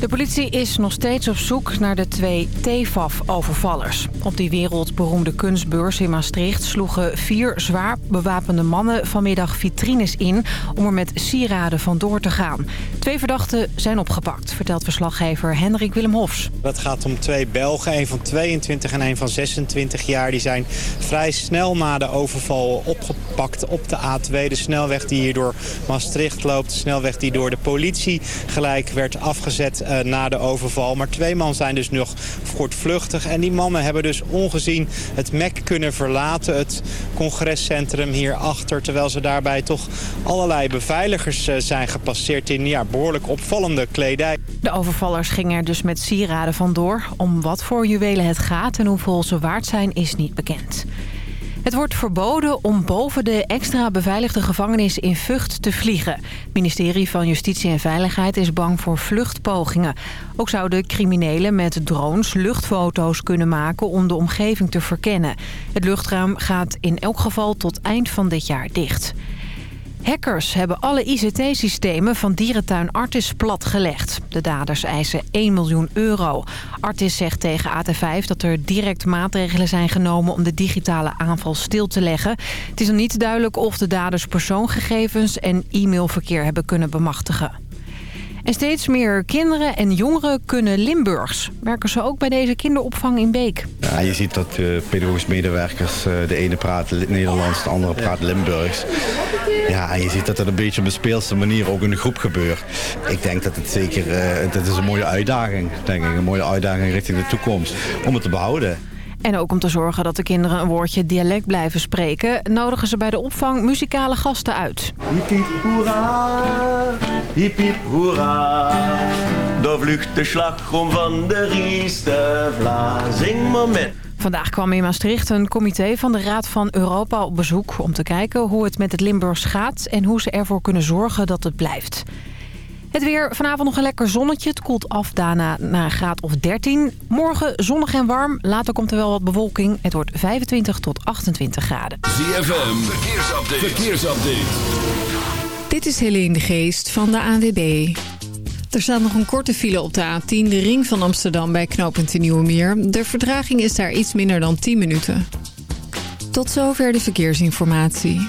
De politie is nog steeds op zoek naar de twee TFAF-overvallers. Op die wereldberoemde kunstbeurs in Maastricht sloegen vier zwaar bewapende mannen vanmiddag vitrines in om er met sieraden vandoor te gaan. Twee verdachten zijn opgepakt, vertelt verslaggever Hendrik Willem Hofs. Het gaat om twee Belgen, een van 22 en een van 26 jaar. Die zijn vrij snel na de overval opgepakt op de A2, de snelweg die hier door Maastricht loopt. De snelweg die door de politie gelijk werd afgezet uh, na de overval. Maar twee man zijn dus nog voortvluchtig. En die mannen hebben dus ongezien het MEC kunnen verlaten. Het congrescentrum hierachter. Terwijl ze daarbij toch allerlei beveiligers uh, zijn gepasseerd in ja, behoorlijk opvallende kledij. De overvallers gingen er dus met sieraden vandoor. Om wat voor juwelen het gaat en hoeveel ze waard zijn is niet bekend. Het wordt verboden om boven de extra beveiligde gevangenis in Vught te vliegen. Het ministerie van Justitie en Veiligheid is bang voor vluchtpogingen. Ook zouden criminelen met drones luchtfoto's kunnen maken om de omgeving te verkennen. Het luchtruim gaat in elk geval tot eind van dit jaar dicht. Hackers hebben alle ICT-systemen van dierentuin Artis platgelegd. De daders eisen 1 miljoen euro. Artis zegt tegen AT5 dat er direct maatregelen zijn genomen... om de digitale aanval stil te leggen. Het is nog niet duidelijk of de daders persoongegevens en e-mailverkeer hebben kunnen bemachtigen. En steeds meer kinderen en jongeren kunnen Limburgs. Werken ze ook bij deze kinderopvang in Beek. Ja, je ziet dat uh, pedagogisch medewerkers, uh, de ene praat Nederlands, de andere praat Limburgs. Ja, en je ziet dat dat een beetje op een speelse manier ook in de groep gebeurt. Ik denk dat het zeker, uh, dat is een mooie uitdaging, denk ik. Een mooie uitdaging richting de toekomst, om het te behouden. En ook om te zorgen dat de kinderen een woordje dialect blijven spreken... nodigen ze bij de opvang muzikale gasten uit. Hiep hiep hoera, hiep hiep hoera. Daar vlucht de slagroom van de Rieste Zing moment. Vandaag kwam in Maastricht een comité van de Raad van Europa op bezoek... om te kijken hoe het met het Limburgs gaat... en hoe ze ervoor kunnen zorgen dat het blijft. Het weer, vanavond nog een lekker zonnetje. Het koelt af daarna naar een graad of 13. Morgen zonnig en warm. Later komt er wel wat bewolking. Het wordt 25 tot 28 graden. ZFM, verkeersupdate. verkeersupdate. Dit is Helene de Geest van de ANWB. Er staat nog een korte file op de A10, de ring van Amsterdam bij knooppunt de Nieuwe Meer. De vertraging is daar iets minder dan 10 minuten. Tot zover de verkeersinformatie.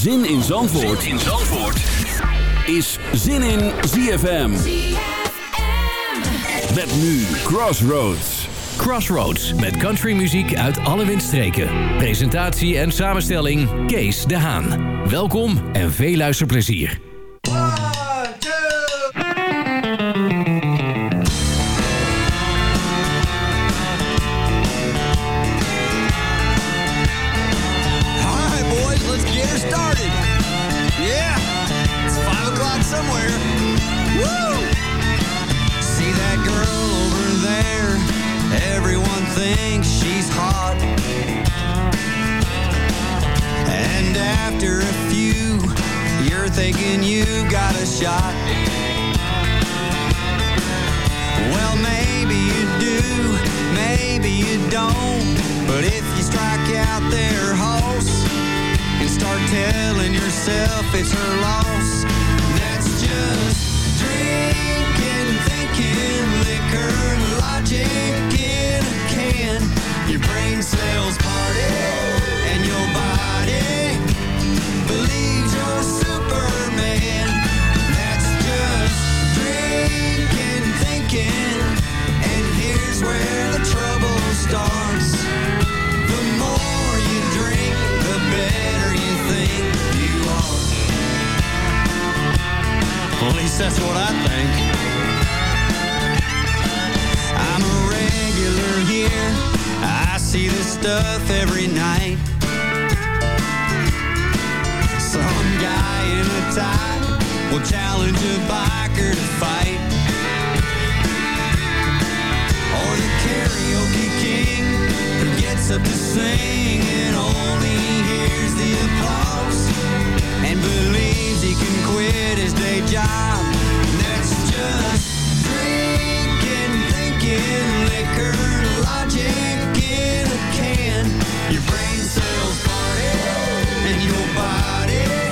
Zin in Zandvoort, zin in Zandvoort. is Zin in ZFM. Met nu Crossroads. Crossroads met countrymuziek uit alle windstreken. Presentatie en samenstelling Kees de Haan. Welkom en veel luisterplezier. get her started. Yeah, it's five o'clock somewhere. Woo! See that girl over there? Everyone thinks she's hot. And after a few, you're thinking you got a shot. Well, maybe you do, maybe you don't. But if you strike out their hosts, and start telling yourself it's her loss, that's just drinking, thinking, liquor, that's what I think. I'm a regular here. I see this stuff every night tight will challenge a biker to fight. Or the karaoke king who gets up to sing and only hears the applause and believes he can quit his day job. Your brain cells party and your body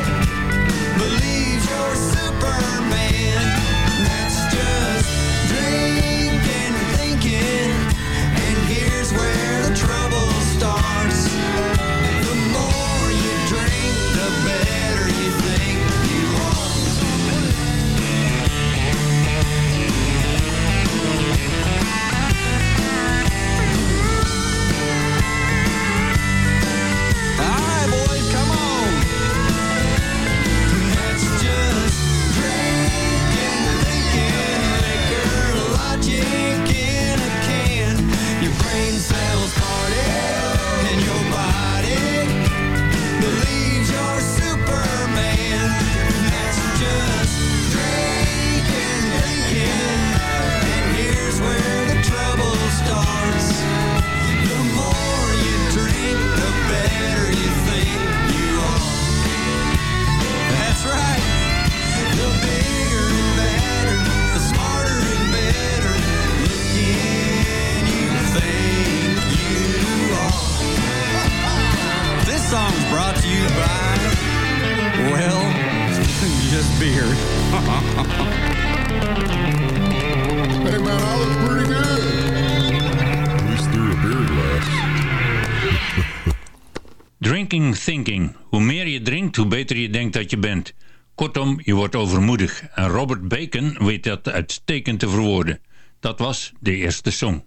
dat uitstekend te verwoorden. Dat was de eerste song.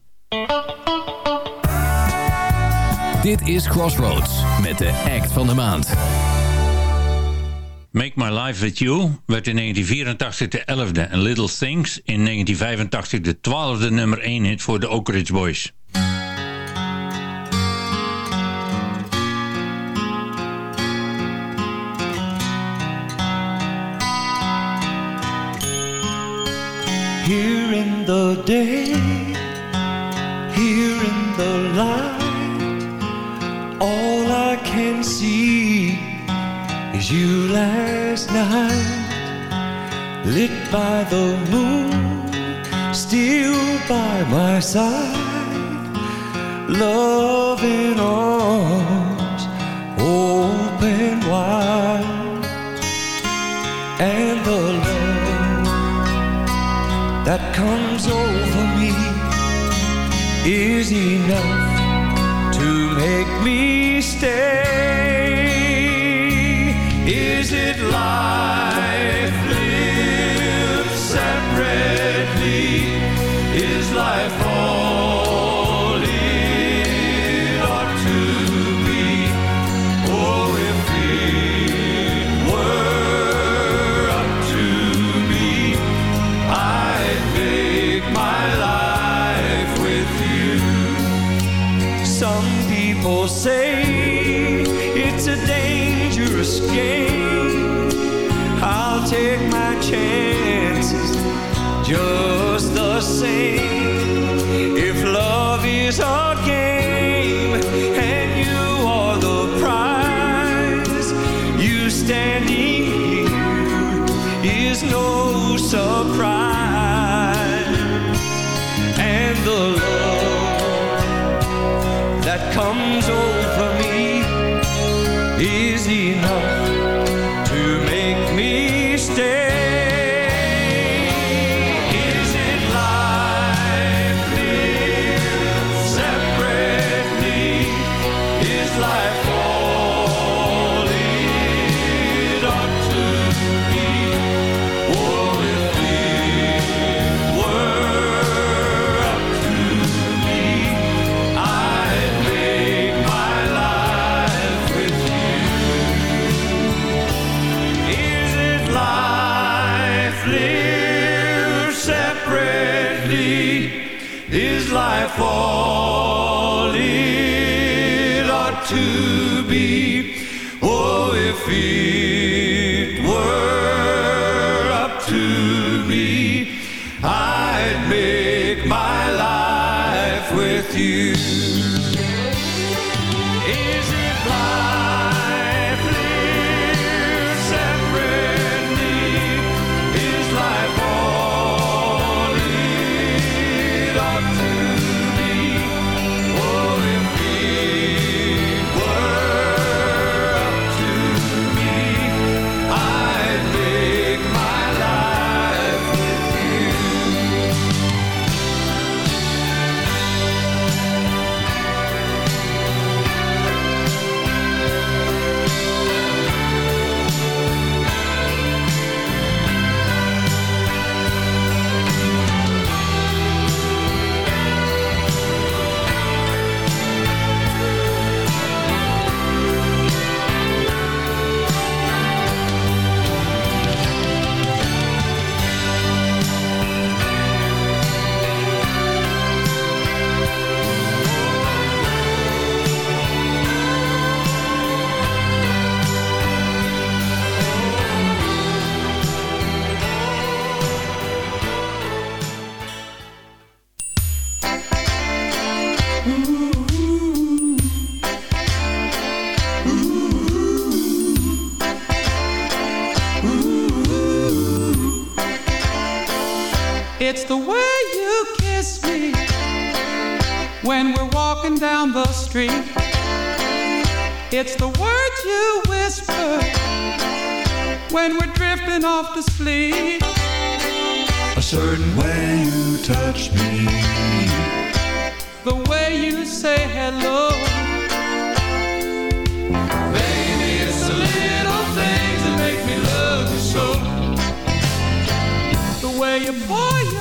Dit is Crossroads met de act van de maand. Make My Life With You werd in 1984 de 11e en Little Things in 1985 de 12e nummer 1 hit voor de Oak Ridge Boys. The day, here in the light, all I can see is you last night, lit by the moon, still by my side, love in arms open wide, and the that comes over me is enough to make me stay. Street. It's the words you whisper when we're drifting off to sleep. A certain way you touch me. The way you say hello. Baby, it's the little things that make me love you so. The way you pour your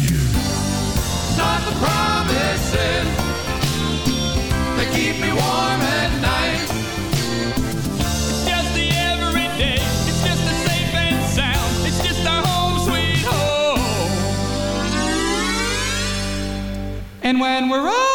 promises that keep me warm at night. It's just the everyday. It's just the safe and sound. It's just our home sweet home. And when we're old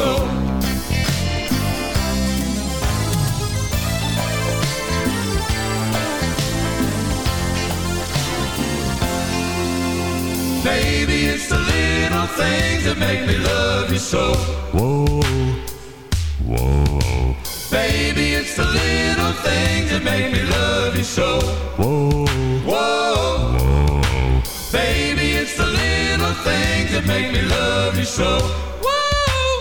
love so. Baby, it's the little things that make me love you so. Whoa, whoa, Baby, it's the little things that make me love you so. whoa, Whoa, whoa. baby, it's the little things that make me love you so.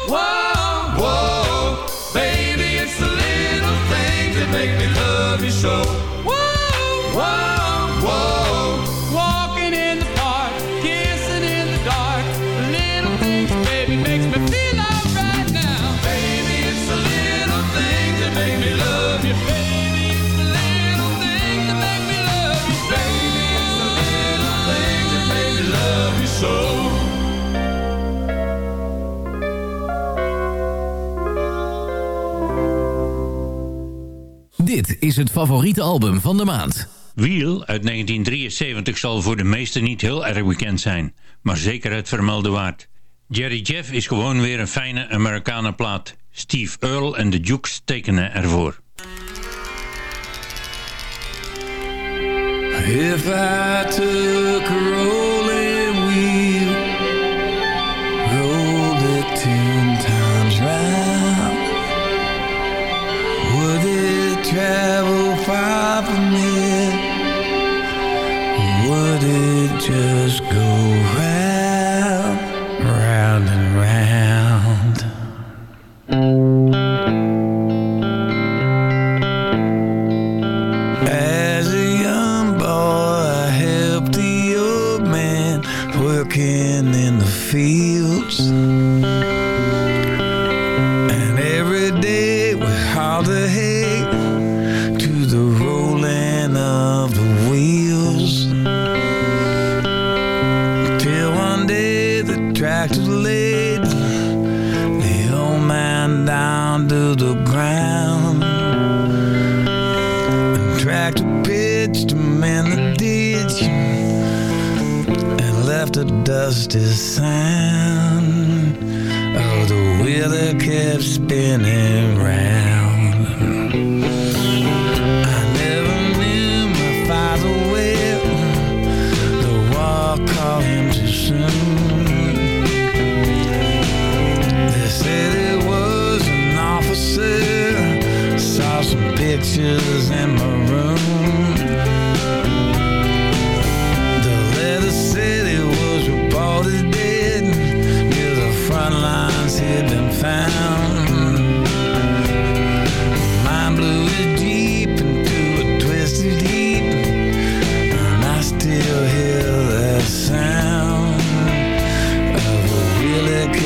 Whoa, whoa, baby, it's the little things that make me love you so. Is het favoriete album van de maand. Wheel uit 1973 zal voor de meesten niet heel erg bekend zijn, maar zeker het vermelde waard. Jerry Jeff is gewoon weer een fijne Amerikanen plaat. Steve Earle en de Dukes tekenen ervoor. If I took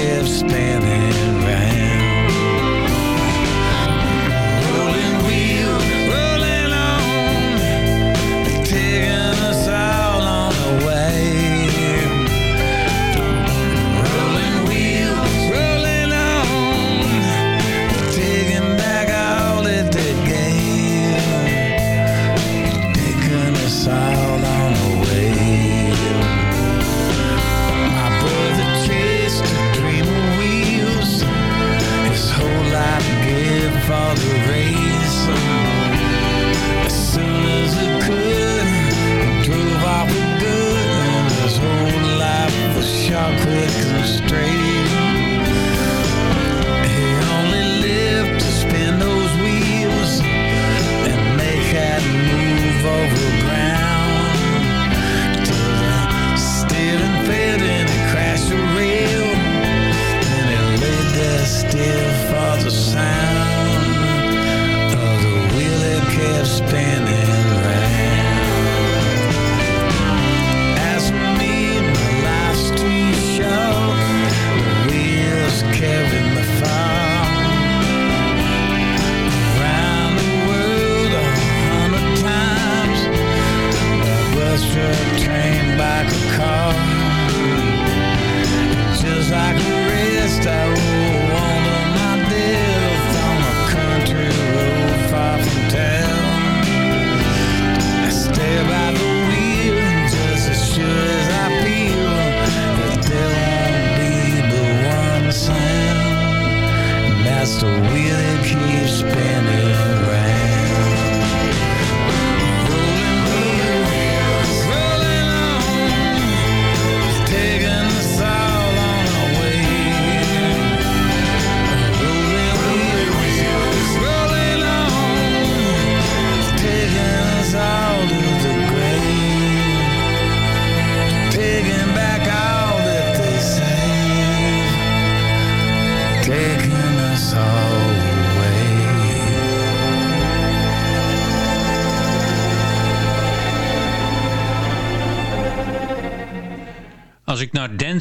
lifespan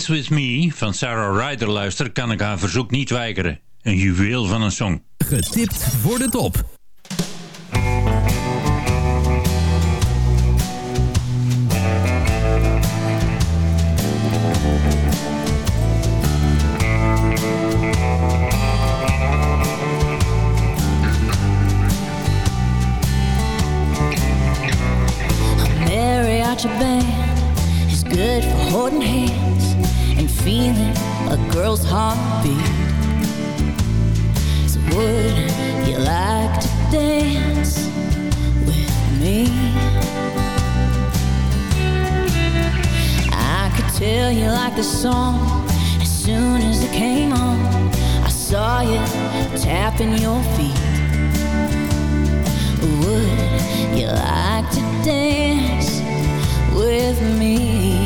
Dance With Me van Sarah Ryder luister, kan ik haar verzoek niet weigeren. Een juweel van een song. Getipt voor de top. good for holding hands and feeling a girl's heartbeat. So would you like to dance with me? I could tell you like the song as soon as it came on. I saw you tapping your feet. Would you like to dance with me?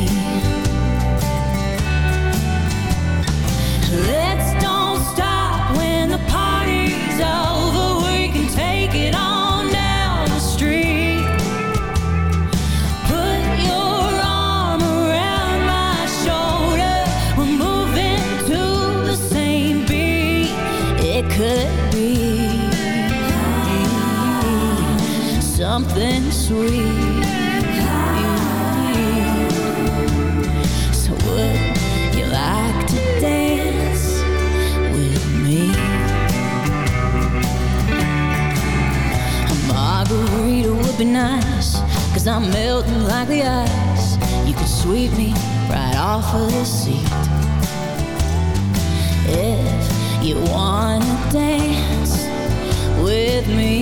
Could be something sweet. So would you like to dance with me? A margarita would be nice, cause I'm melting like the ice. You could sweep me right off of the seat. Me.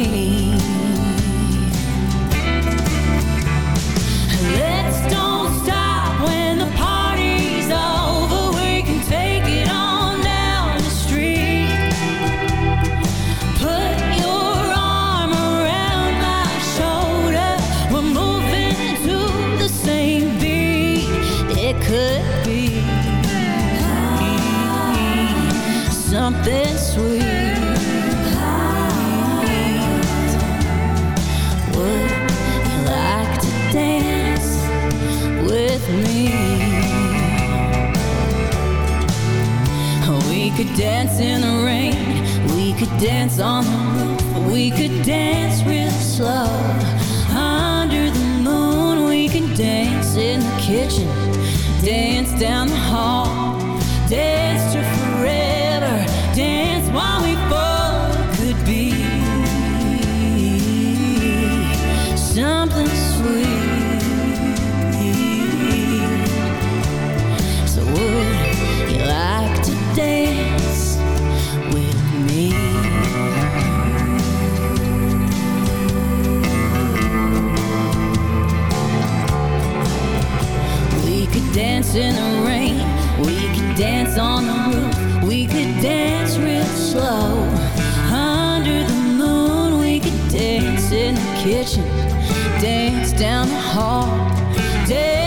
Dance on the roof. We could dance real slow under the moon. We could dance in the kitchen. In the rain. We could dance on the roof. We could dance real slow under the moon. We could dance in the kitchen. Dance down the hall. Dance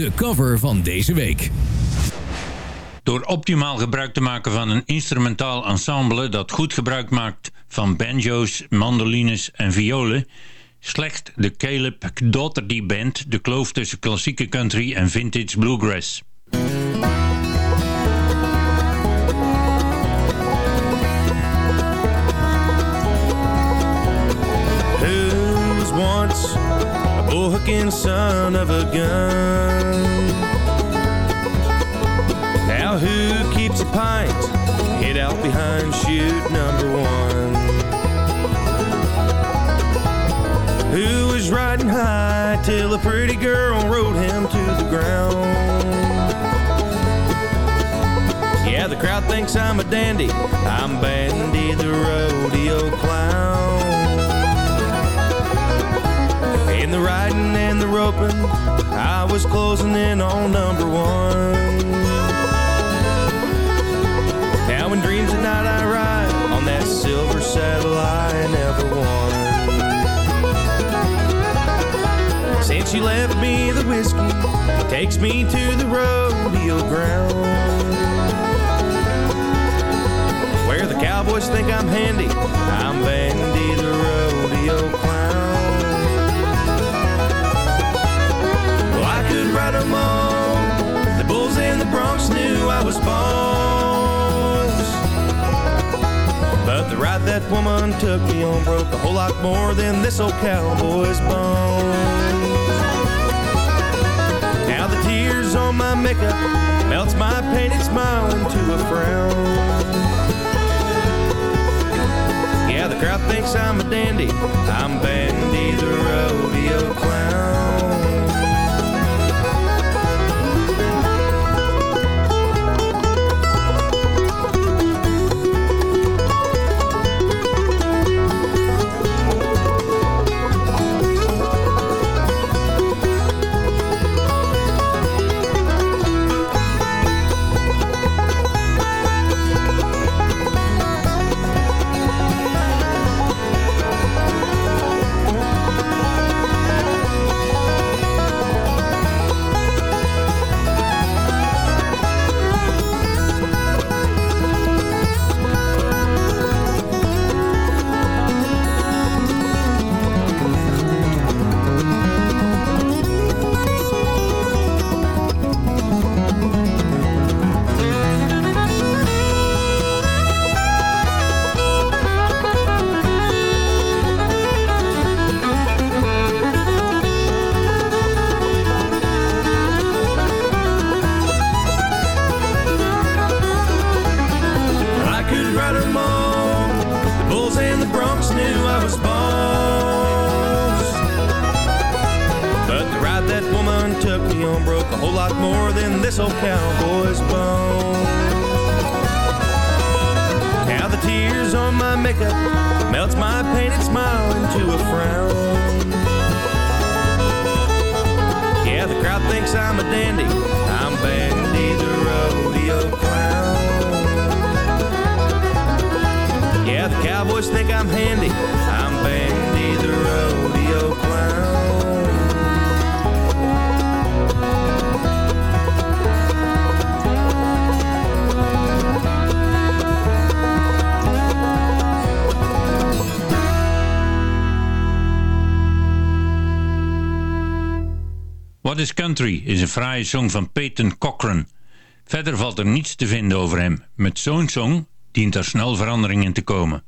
De cover van deze week. Door optimaal gebruik te maken van een instrumentaal ensemble dat goed gebruik maakt van banjo's, mandolines en violen, slecht de Caleb Daugherty Band de kloof tussen klassieke country en vintage bluegrass. Who was once a bullhooking son of a gun? Now who keeps a pint? Hid out behind shoot number one. Who was riding high till a pretty girl rode him to the ground? Yeah, the crowd thinks I'm a dandy. I'm Bandy the rodeo clown. In the riding and the roping, I was closing in on number one. Now in dreams at night I ride on that silver saddle I never won. Since she left me the whiskey, takes me to the rodeo ground. Where the cowboys think I'm handy, I'm Bandy ride that woman took me on broke a whole lot more than this old cowboy's bones. Now the tears on my makeup melts my painted smile into a frown. Yeah, the crowd thinks I'm a dandy. I'm Bandy the rodeo clown. Lot more than this old cowboy's bone. Now the tears on my makeup melts my painted smile into a frown. Yeah, the crowd thinks I'm a dandy. I'm Bandy the rodeo clown. Yeah, the cowboys think I'm handy. I'm Bandy the rodeo clown. Is Country is een fraaie song van Peyton Cochran. Verder valt er niets te vinden over hem. Met zo'n song dient er snel verandering in te komen.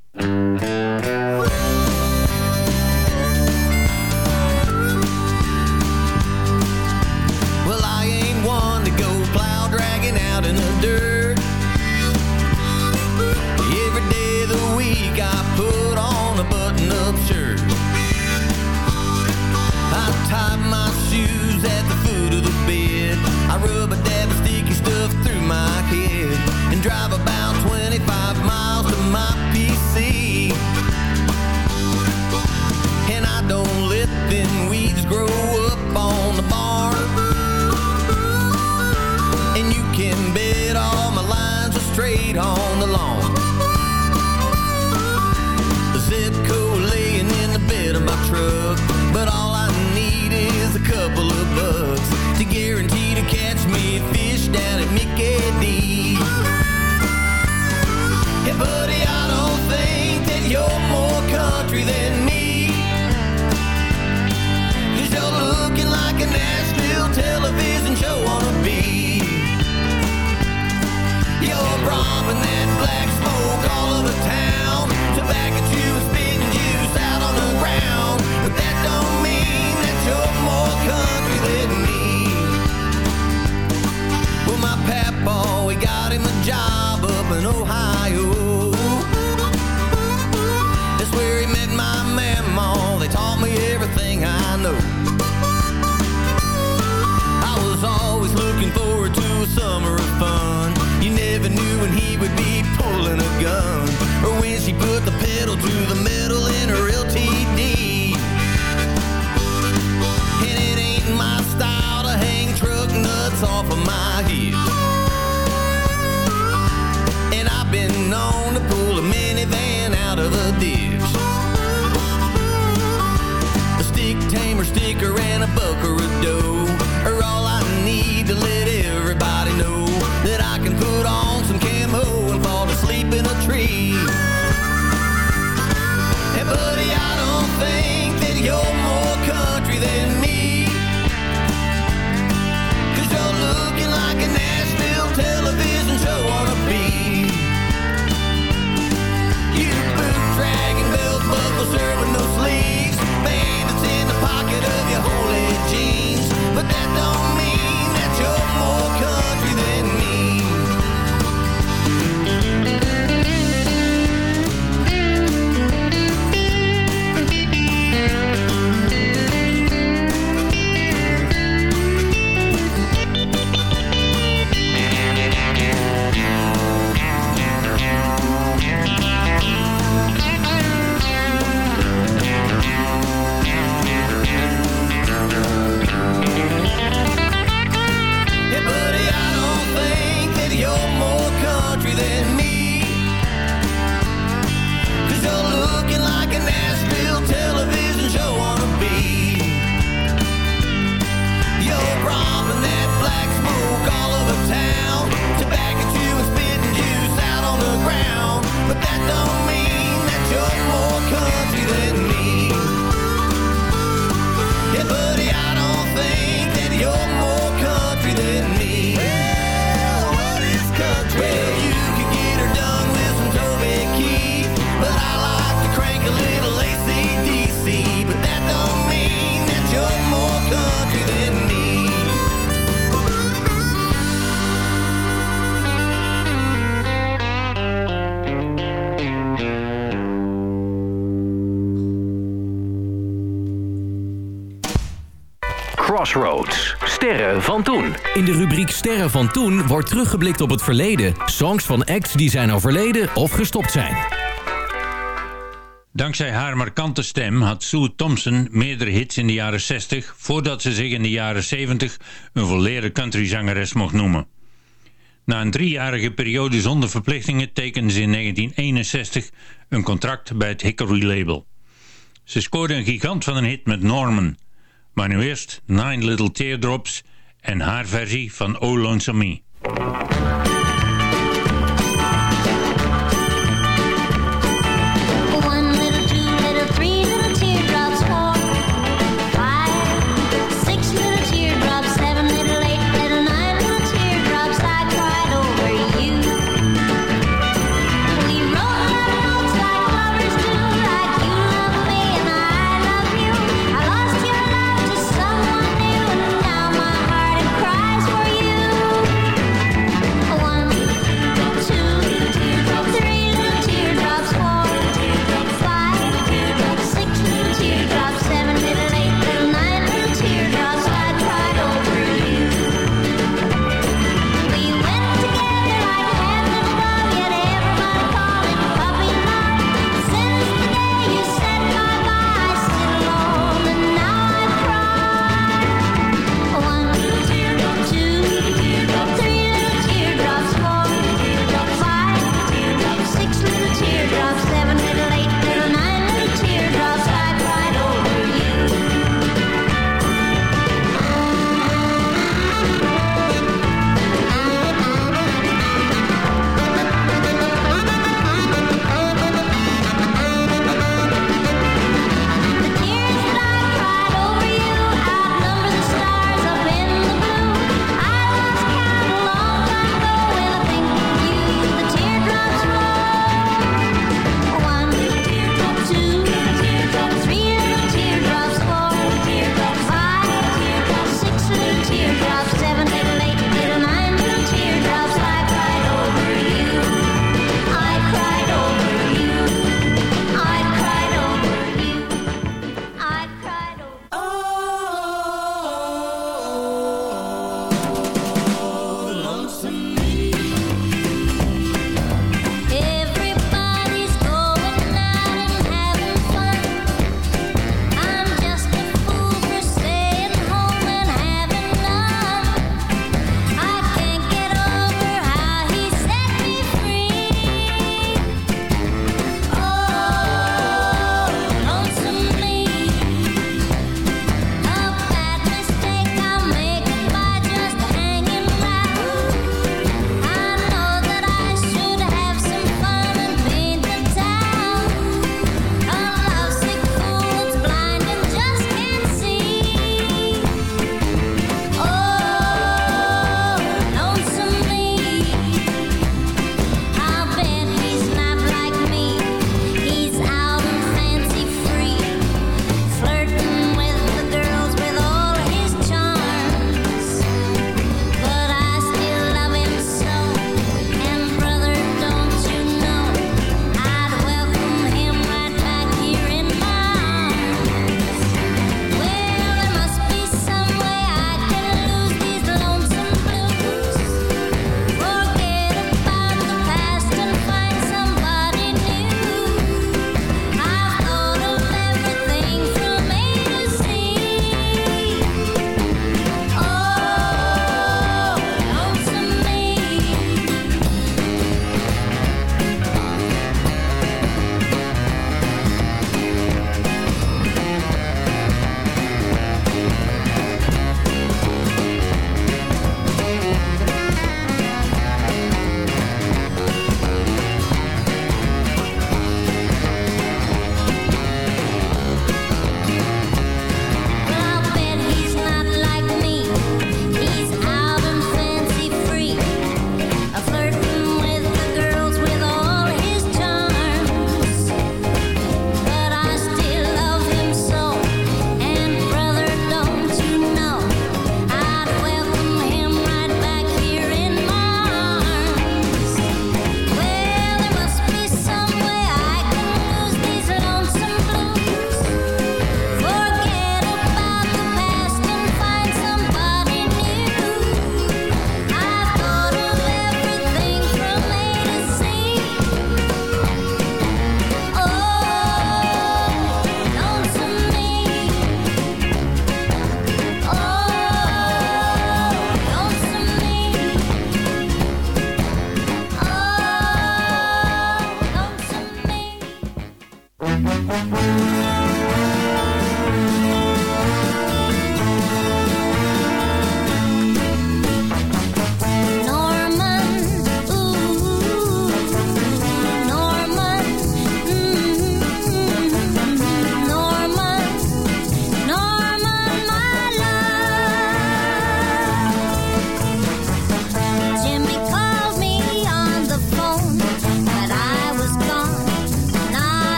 Crossroads. Sterren van toen. In de rubriek Sterren van toen wordt teruggeblikt op het verleden. Songs van acts die zijn overleden of gestopt zijn. Dankzij haar markante stem had Sue Thompson meerdere hits in de jaren 60... voordat ze zich in de jaren 70 een volledige countryzangeres mocht noemen. Na een driejarige periode zonder verplichtingen tekende ze in 1961 een contract bij het Hickory label. Ze scoorde een gigant van een hit met Norman... Maar nu eerst Nine Little Teardrops en haar versie van Oh Lonesome Me.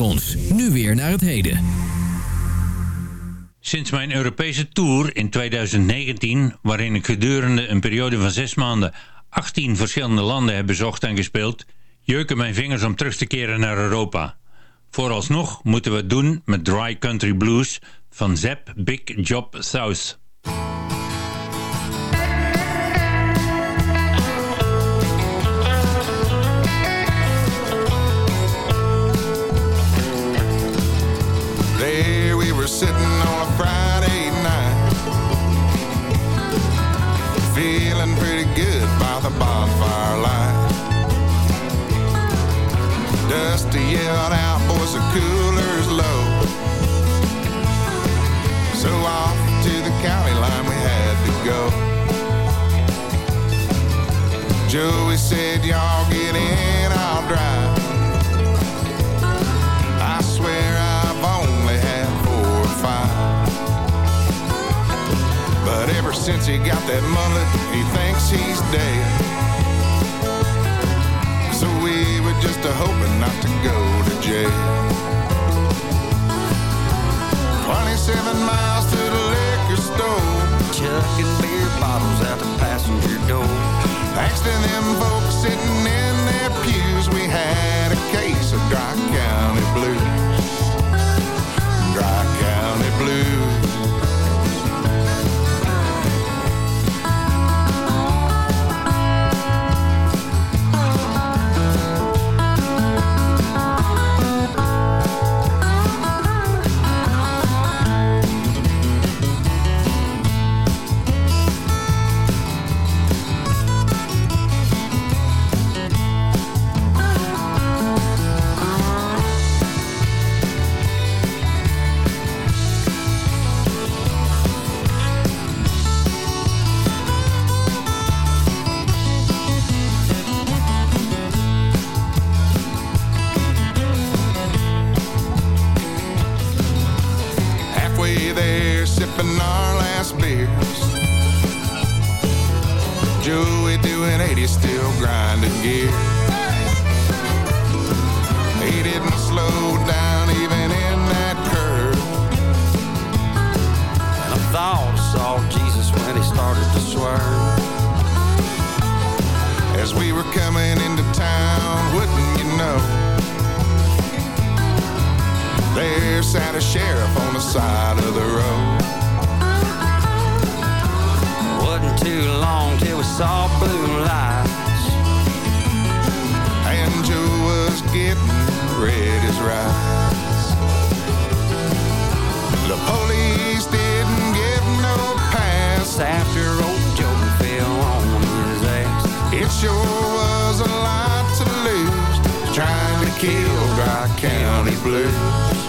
Ons. Nu weer naar het heden. Sinds mijn Europese tour in 2019, waarin ik gedurende een periode van zes maanden 18 verschillende landen heb bezocht en gespeeld, jeuken mijn vingers om terug te keren naar Europa. Vooralsnog moeten we het doen met Dry Country Blues van Zep Big Job South. 80, still grinding gear. He didn't slow down even in that curve. And I thought I saw Jesus when he started to swerve. As we were coming into town, wouldn't you know? There sat a sheriff on the side of the road. Too long till we saw blue lights. And Joe was getting red as rice. The police didn't give no pass after old Joe fell on his ass. It sure was a lot to lose trying to kill Dry County Blues.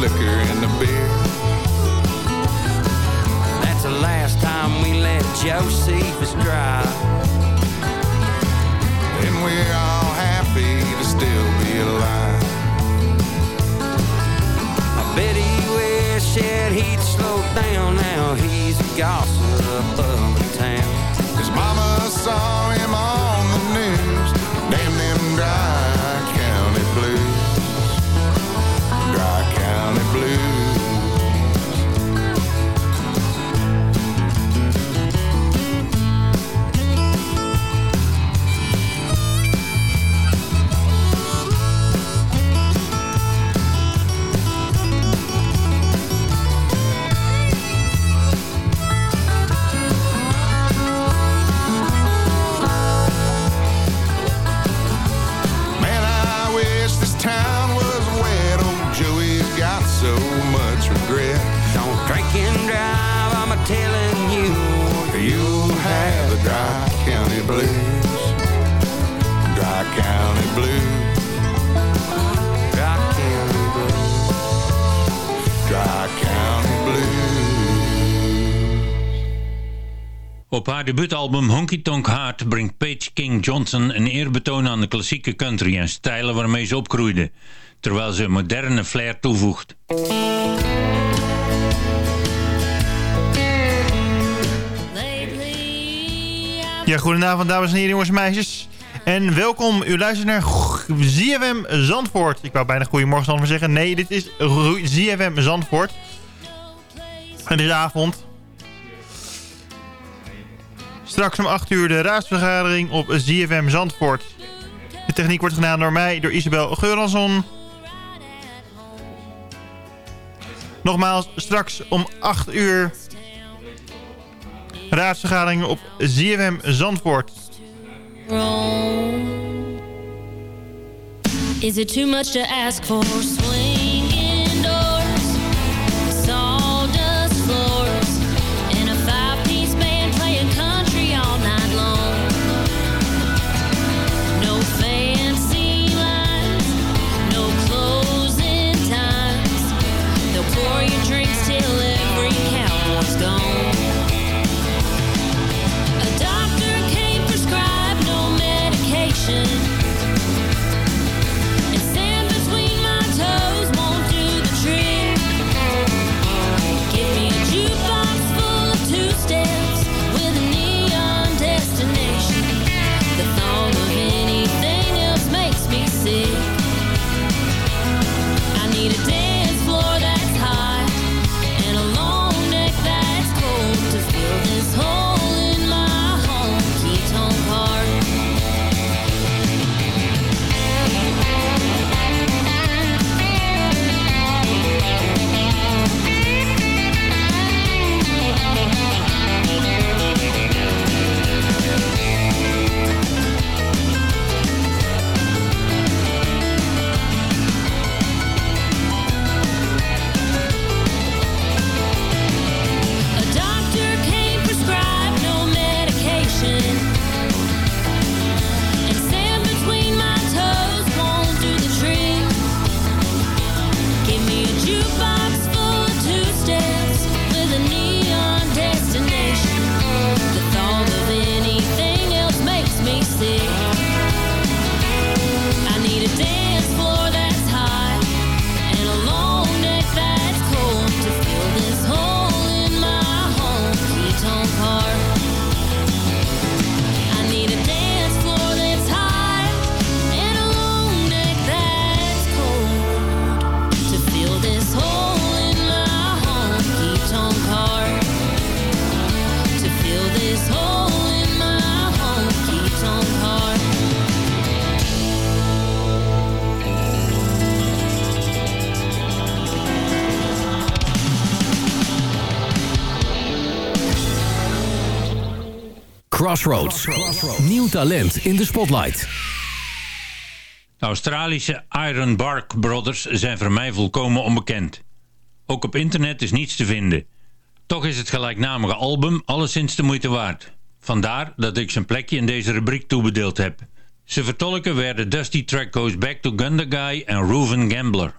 Liquor and the beer. That's the last time we let Josephus drive. And we're all happy to still be alive. I bet he wished that he'd slow down now. He's a gossip of the town. His mama saw him on Op haar debuutalbum Honky Tonk Heart brengt Paige King Johnson een eerbetoon aan de klassieke country en stijlen waarmee ze opgroeide, terwijl ze een moderne flair toevoegt. Ja, goedenavond dames en heren, jongens en meisjes. En welkom, u luistert naar ZFM Zandvoort. Ik wou bijna goedemorgen zeggen. Nee, dit is ZFM Zandvoort. Het is avond. Straks om 8 uur de raadsvergadering op ZFM Zandvoort. De techniek wordt gedaan door mij, door Isabel Geuransson. Nogmaals, straks om 8 uur raadsvergadering op ZFM Zandvoort. Is it too much to ask for Crossroads. Nieuw talent in de spotlight. De Australische Iron Bark Brothers zijn voor mij volkomen onbekend. Ook op internet is niets te vinden. Toch is het gelijknamige album alleszins de moeite waard. Vandaar dat ik zijn plekje in deze rubriek toebedeeld heb. Ze vertolken werden Dusty Track Goes Back to Gunder Guy en Reuven Gambler.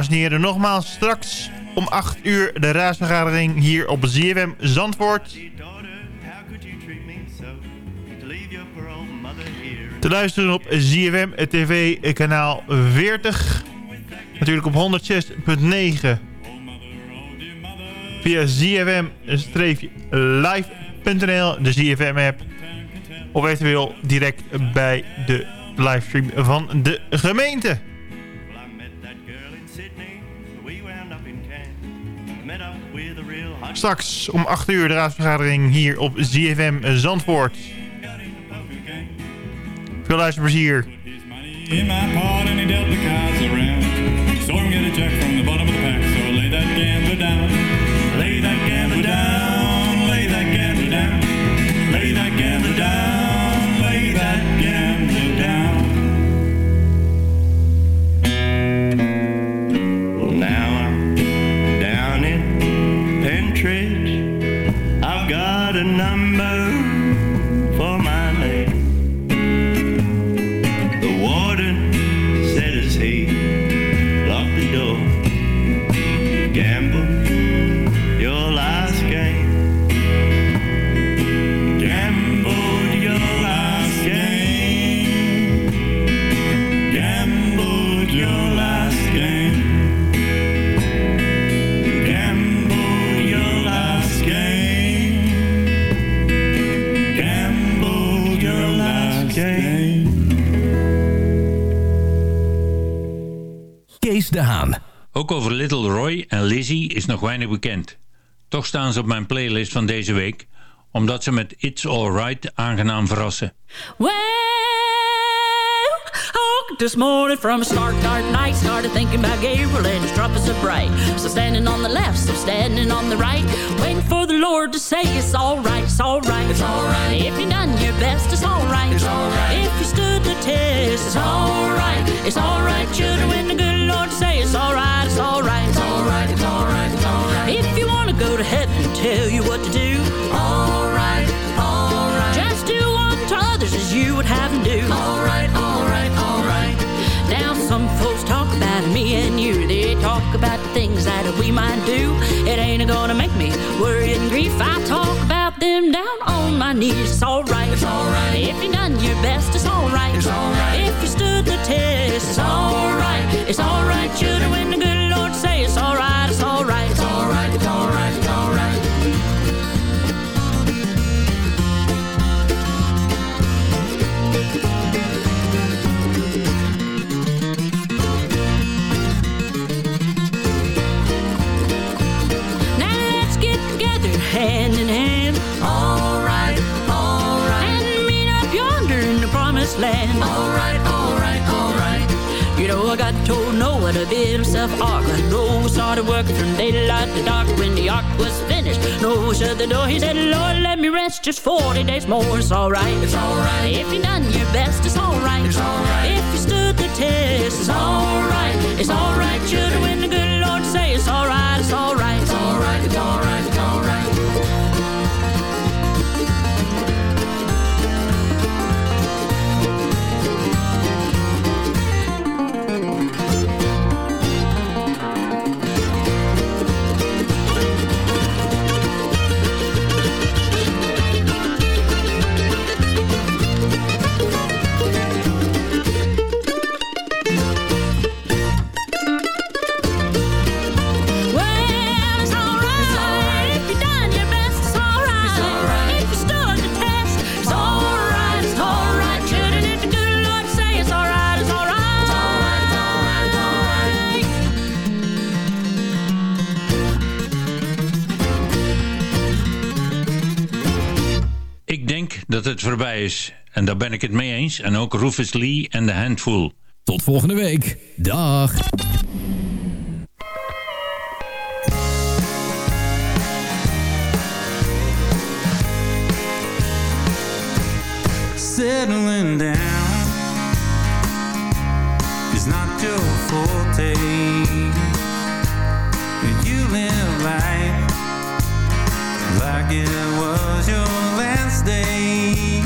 Dames en heren. Nogmaals, straks om 8 uur de raadsvergadering hier op ZFM Zandvoort. Te luisteren op ZFM TV kanaal 40. Natuurlijk op 106.9 via zfm-live.nl, de ZFM app. Of eventueel direct bij de livestream van de gemeente. Straks om 8 uur de raadsvergadering hier op ZFM Zandvoort. Veel luisterplezier. De Haan. Ook over Little Roy en Lizzie is nog weinig bekend. Toch staan ze op mijn playlist van deze week, omdat ze met It's Alright aangenaam verrassen. Well, oh, this morning from a stark, dark night, started thinking about Gabriel and his trumpets so bright. So standing on the left, so standing on the right, waiting for the Lord to say it's all right, it's all right, it's all right. If you done your best, it's all right, it's all right. If you stood the test, it's all gonna make me worry and grief. I talk about them down on my knees. It's all right, it's all right. If you done your best, it's all right, it's all right. If you stood the test, it's all right, it's all right. Children, when the good Lord say it's all to build himself an ark. And started working from daylight to dark. When the ark was finished, No, shut the door. He said, Lord, let me rest just 40 days more. It's all right, it's all right. If you done your best, it's all right, it's all right. If you stood the test, it's all right, it's all right. Children, when the good Lord say it's all right, it's all right, it's all right, it's all right, it's all right. Dat het voorbij is. En daar ben ik het mee eens. En ook Rufus Lee en The Handful. Tot volgende week. Dag. settling down is not your forte. You like it was your last day.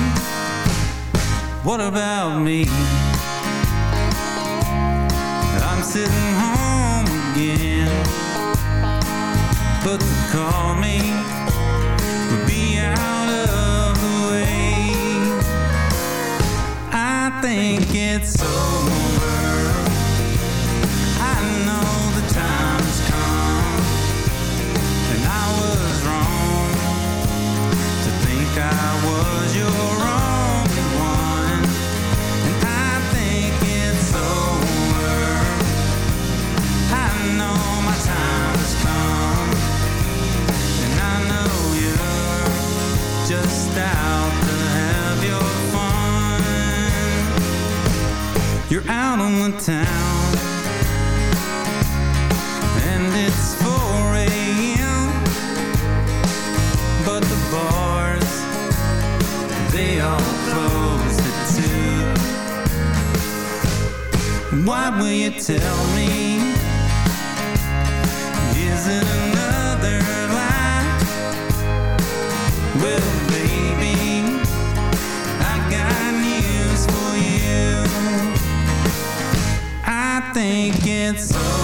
What about me? I'm sitting home again, but call me would be out of the way. I think it's over. Out on the town. And it's 4 a.m. But the bars, they all close at 2. What will you tell me? dancing